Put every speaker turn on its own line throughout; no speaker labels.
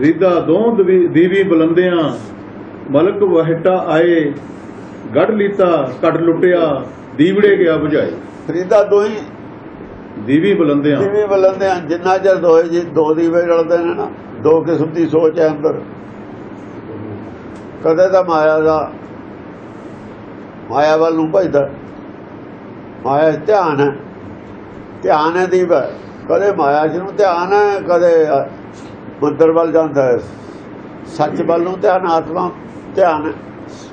ਰੀਦਾ ਦੋਂ ਦਵੀ- ਦੀਵੀ ਬੁਲੰਦਿਆਂ ਮਲਕ ਵਹਿਟਾ ਆਏ ਗੜ ਲੀਤਾ ਘਟ ਲੁੱਟਿਆ ਦੀਵੜੇ ਗਿਆ 부ਝਾਏ
ਫਰੀਦਾ ਦੋਹੀ
ਦੀਵੀ ਬੁਲੰਦਿਆਂ।
ਦੀਵੇ ਬਲੰਦੇ ਆ ਜਿੰਨਾ ਚਿਰ ਦੋਏ ਜੀ ਦੋ ਦੀਵੇ ਰਲਦੇ ਨੇ ਨਾ ਦੋ ਕਿਸਮ ਦੀ ਸੋਚ ਹੈ ਅੰਦਰ। ਕਦੇ ਤਾਂ ਮਾਇਆ ਦਾ ਮਾਇਆ ਵੱਲ ਨੂੰ ਭਜਦਾ ਮਾਇਆ ਧਿਆਨ ਹੈ। ਧਿਆਨ ਹੈ ਹੈ। ਕਦੇ ਮਾਇਆ ਜੀ ਨੂੰ ਧਿਆਨ ਹੈ ਕਦੇ ਮੰਦਰ ਵੱਲ ਜਾਂਦਾ ਹੈ। ਸੱਚ ਵੱਲ ਨੂੰ ਧਿਆਨ, ਆਤਮਾ ਧਿਆਨ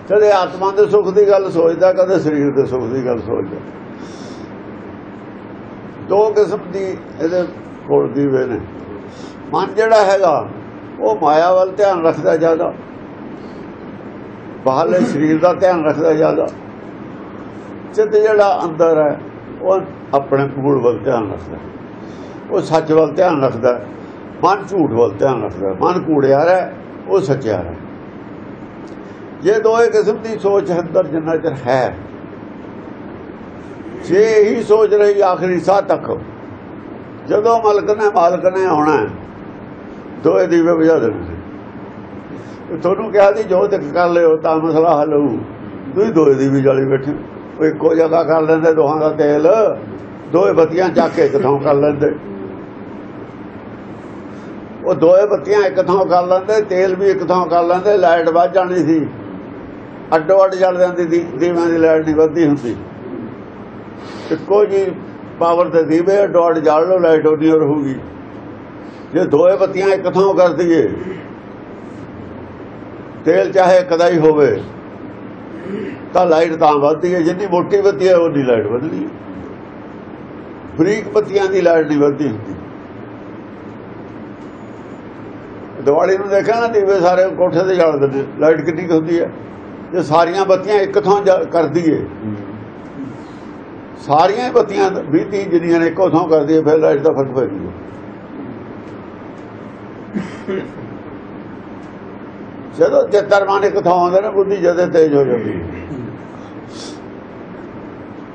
ਕਦੇ ਆਤਮਾ ਦੇ ਸੁੱਖ ਦੀ ਗੱਲ ਸੋਚਦਾ, ਕਦੇ ਸਰੀਰ ਦੇ ਸੁੱਖ ਦੀ ਗੱਲ ਸੋਚਦਾ। ਦੋ ਕਿਸਮ ਦੀ ਇਹਦੇ ਕੋਲ ਦੀਵੇ ਨੇ। ਮਨ ਜਿਹੜਾ ਹੈਗਾ, ਉਹ ਮਾਇਆ ਵੱਲ ਧਿਆਨ ਰੱਖਦਾ ਜ਼ਿਆਦਾ। ਬਾਹਰਲੇ ਸਰੀਰ ਦਾ ਧਿਆਨ ਰੱਖਦਾ ਜ਼ਿਆਦਾ। ਚਿੱਤ ਜਿਹੜਾ ਅੰਦਰ ਹੈ, ਉਹ ਆਪਣੇ ਮੂਲ ਵੱਲ ਧਿਆਨ ਰੱਖਦਾ। ਉਹ ਸੱਚ ਵੱਲ ਧਿਆਨ ਰੱਖਦਾ। ਮਨ ਝੂਠ ਵੱਲ ਧਿਆਨ ਰੱਖਦਾ, ਮਨ ਕੂੜਿਆ ਹੈ ਉਹ ਸੱਚਿਆ ਹੈ ਜੇ ਦੋਏ ਕਿਸਮ ਦੀ ਸੋਚ ਅੰਦਰ ਜਿੰਨਾ ਚਿਰ ਹੈ, ਜੇ ਇਹੀ ਸੋਚ ਰਹੀ ਆਖਰੀ ਸਾਹ ਤੱਕ, ਜਦੋਂ ਮਲਕ ਨੇ ਮਾਲਕ ਨੇ ਆਉਣਾ ਦੋਏ ਦੀਵੇ ਬੁਝਾ ਦੇਣੇ ਤੁਹਾਨੂੰ ਕਿਹਾ ਸੀ, ਜੋ ਤੱਕ ਕਰ ਲਿਓ, ਤਾਂ ਮਸਲਾ ਹੱਲ ਹੋਊ। ਤੁਸੀਂ ਦੋਏ ਦੀਵੇ ਜਾਲੀ ਬੈਠੇ ਉਹ ਇੱਕੋ ਜਗ੍ਹਾ ਕਰ ਲੈਂਦੇ ਦੋਹਾਂ ਦਾ ਤੇਲ, ਦੋਏ ਬਤੀਆਂ ਚੱਕ ਕੇ ਇੱਕ ਕਰ ਲੈਂਦੇ। ਉਹ ਦੋਏ ਬੱਤੀਆਂ ਇੱਕ ਥਾਂ ਕਰ ਲੈਂਦੇ, ਤੇਲ ਵੀ ਇੱਕ ਥਾਂ ਕਰ ਲੈਂਦੇ, ਲਾਈਟ ਵੱਧ ਜਾਣੀ ਸੀ। ਅੱਡੋ ਅੱਡ ਜਲ ਜਾਂਦੀ ਦੀ ਦੀਵਿਆਂ ਦੀ ਲਾਈਟ ਨਹੀਂ ਵੱਧਦੀ ਹੁੰਦੀ। ਇੱਕੋ ਜੀ ਪਾਵਰ ਤੇ ਦੀਵੇ, ਅੱਡੋ ਅੱਡ ਜਲ ਲੋ ਲਾਈਟ ਉਹਦੀ ਹੋਰ ਜੇ ਦੋਏ ਬੱਤੀਆਂ ਇੱਕ ਥਾਂ ਕਰ ਦਈਏ, ਤੇਲ ਚਾਹੇ ਕਦਾ ਹੀ ਹੋਵੇ, ਤਾਂ ਲਾਈਟ ਤਾਂ ਵੱਧਦੀ ਹੈ, ਜਿੰਨੀ ਮੋਟੀ ਬੱਤੀ ਹੈ ਉਨੀ ਲਾਈਟ ਵੱਧਦੀ ਹੈ। ਬਰੀਕ ਬੱਤੀਆਂ ਦੀ ਲਾਈਟ ਨਹੀਂ ਵੱਧਦੀ ਹੁੰਦੀ। ਦੀਵਾਲੀ ਨੂੰ ਦੇਖਿਆ ਨਾ ਦੀਵੇ ਸਾਰੇ ਕੋਠੇ ਤੇ ਜਲ ਦਿੰਦੇ, ਲਾਈਟ ਕਿੰਨੀ ਕੁ ਹੁੰਦੀ ਹੈ। ਜੇ ਸਾਰੀਆਂ ਬੱਤੀਆਂ ਇੱਕ ਥਾਂ ਜ- ਕਰ ਸਾਰੀਆਂ ਬੱਤੀਆਂ 20 30 ਜਿੰਨੀਆਂ ਨੇ ਇੱਕੋ ਥਾਂ ਕਰਦੀ ਦਈਏ, ਫਿਰ ਲਾਈਟ ਦਾ ਫ਼ਰਕ ਪੈ ਜੂਗਾ। ਜਦੋਂ ਚਿੱਤਰ ਮਨ ਇੱਕ ਥਾਂ ਆਉਂਦਾ ਨਾ, ਬੁੱਧੀ ਜਦੇ ਤੇਜ਼ ਹੋ ਜਾਂਦੀ ਹੈ।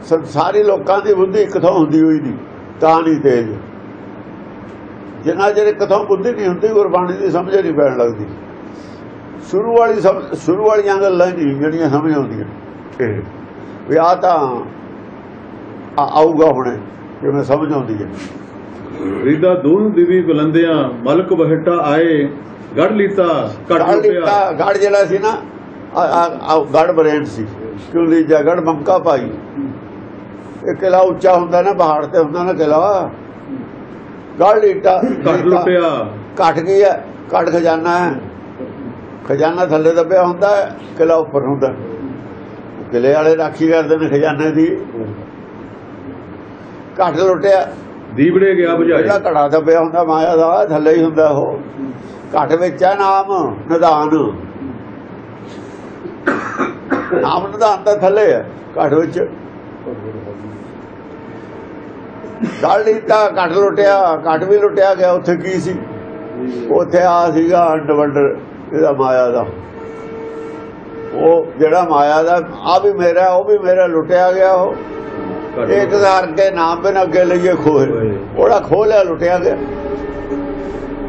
ਸੰਸਾਰੀ ਲੋਕਾਂ ਦੀ ਬੁੱਧੀ ਇੱਕ ਥਾਂ ਹੁੰਦੀ ਹੋਈ ਨਹੀਂ, ਤਾਂ ਨਹੀਂ ਤੇਜ਼। ਜਿੰਨਾ ਚਿਰ ਇੱਕ ਥਾਂ ਬੁੱਧੀ ਨਹੀਂ ਹੁੰਦੀ ਗੁਰਬਾਣੀ ਦੀ ਸਮਝ ਨਹੀਂ ਪੈਣ ਲੱਗਦੀ। ਸ਼ੁਰੂ ਵਾਲੀ ਸ਼ੁਰੂ ਵਾਲੀਆਂ ਗੱਲਾਂ ਨਹੀਂ ਜਿਹੜੀਆਂ ਸਮਝ ਆਉਂਦੀਆਂ। ਇਹ ਵੀ ਆ ਤਾਂ ਆਊਗਾ ਹੁਣੇ ਜਿਵੇਂ ਸਮਝ ਆਉਂਦੀ ਹੈ।
ਰੀਦਾ ਦੋਂ ਦੀਵੀ ਬੁਲੰਦਿਆਂ ਮਲਕ ਵਹਿਟਾ ਆਏ ਗੜ ਲੀਤਾ
ਗੜ
ਲੁੱਟਿਆ
ਲਿੱਤਾ ਗੜ ਜਿਹੜਾ ਸੀ ਨਾ ਗੜ ਬਰੇਂਡ ਸੀ। ਕਿਉਂ ਦੀ ਜਗੜ ਮੰਕਾ ਪਾਈ। ਇਹ ਕਿਲਾ ਉੱਚਾ ਹੁੰਦਾ ਨਾ ਪਹਾੜ ਤੇ ਹੁੰਦਾ ਨਾ ਕਿਲਾ। ਗੜ ਲੀਟਾ।
ਘਟ ਲੁੱਟਿਆ।
ਘਟ ਗਈ ਹੈ ਘਟ ਖਜ਼ਾਨਾ ਹੈ। ਖਜ਼ਾਨਾ ਥੱਲੇ ਦੱਬਿਆ ਹੁੰਦਾ ਕਿਲਾ ਉੱਪਰ ਹੁੰਦਾ ਕਿਲੇ ਵਾਲੇ ਰਾਖੀ ਕਰਦੇ ਨੇ ਖਜ਼ਾਨੇ ਦੀ। ਘਟ ਲੁੱਟਿਆ।
ਦੀਵੜੇ ਗਿਆ
ਜਿਹੜਾ
부ਝਾਏ
ਘੜਾ ਦੱਬਿਆ ਹੁੰਦਾ ਮਾਇਆ ਦਾ ਥੱਲੇ ਹੀ ਹੁੰਦਾ ਉਹ। ਘਟ ਵਿੱਚ ਹੈ ਨਾਮ ਨਿਦਾਨ ਨਾਮ ਨਿਦਾਨ ਤਾਂ ਥੱਲੇ ਹੈ ਘਟ ਵਿੱਚ। ਗੜ ਲੀਤਾ ਘਟ ਲੁੱਟਿਆ ਘਟ ਵੀ ਲੁੱਟਿਆ ਗਿਆ ਉੱਥੇ ਕੀ ਸੀ? ਉੱਥੇ ਆ ਸੀਗਾ ਅੰਡ ਵੰਡਰ ਇਹਦਾ ਮਾਇਆ ਦਾ। ਉਹ ਜਿਹੜਾ ਮਾਇਆ ਦਾ ਆ ਵੀ ਮੇਰਾ ਉਹ ਵੀ ਮੇਰਾ ਲੁੱਟਿਆ ਗਿਆ ਉਹ। ਇੱਕ ਧਾਰ ਕੇ ਨਾਮ ਬਿਨ ਅੱਗੇ ਲਈਏ ਖੋਏ। ਉਹਦਾ ਖੋਹ ਲਿਆ ਲੁੱਟਿਆ ਗਿਆ।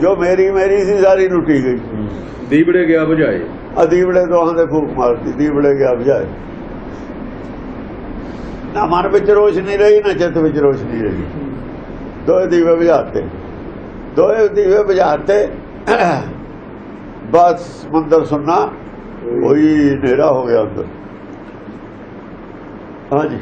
ਜੋ ਮੇਰੀ ਮੇਰੀ ਸੀ ਸਾਰੀ ਲੁੱਟੀ ਗਈ।
ਦੀਵੜੇ ਗਿਆ 부ਝਾਏ
ਅਦੀਵੜੇ ਦੋਹਾਂ ਦੇ ਫੂਕ ਮਾਰਤੀ ਦੀਵੜੇ ਗਿਆ ਬਜਾਏ ਨਾ ਮਨ ਵਿੱਚ ਰੋਸ਼ਨੀ ਰਹੀ ਨਾ ਚਿੱਤ ਵਿੱਚ ਰੋਸ਼ਨੀ ਰਹੀ। ਦੋਏ ਦੀਵੇ ਬੁਝਾਤੇ ਦੋਏ ਦੀਵੇ ਬੁਝਾਤੇ ਬਸ ਮੰਦਰ ਸੁਣਨਾ ਕੋਈ ਹਨੇਰਾ ਹੋ ਗਿਆ ਅੰਦਰ। ਹਾਂਜੀ।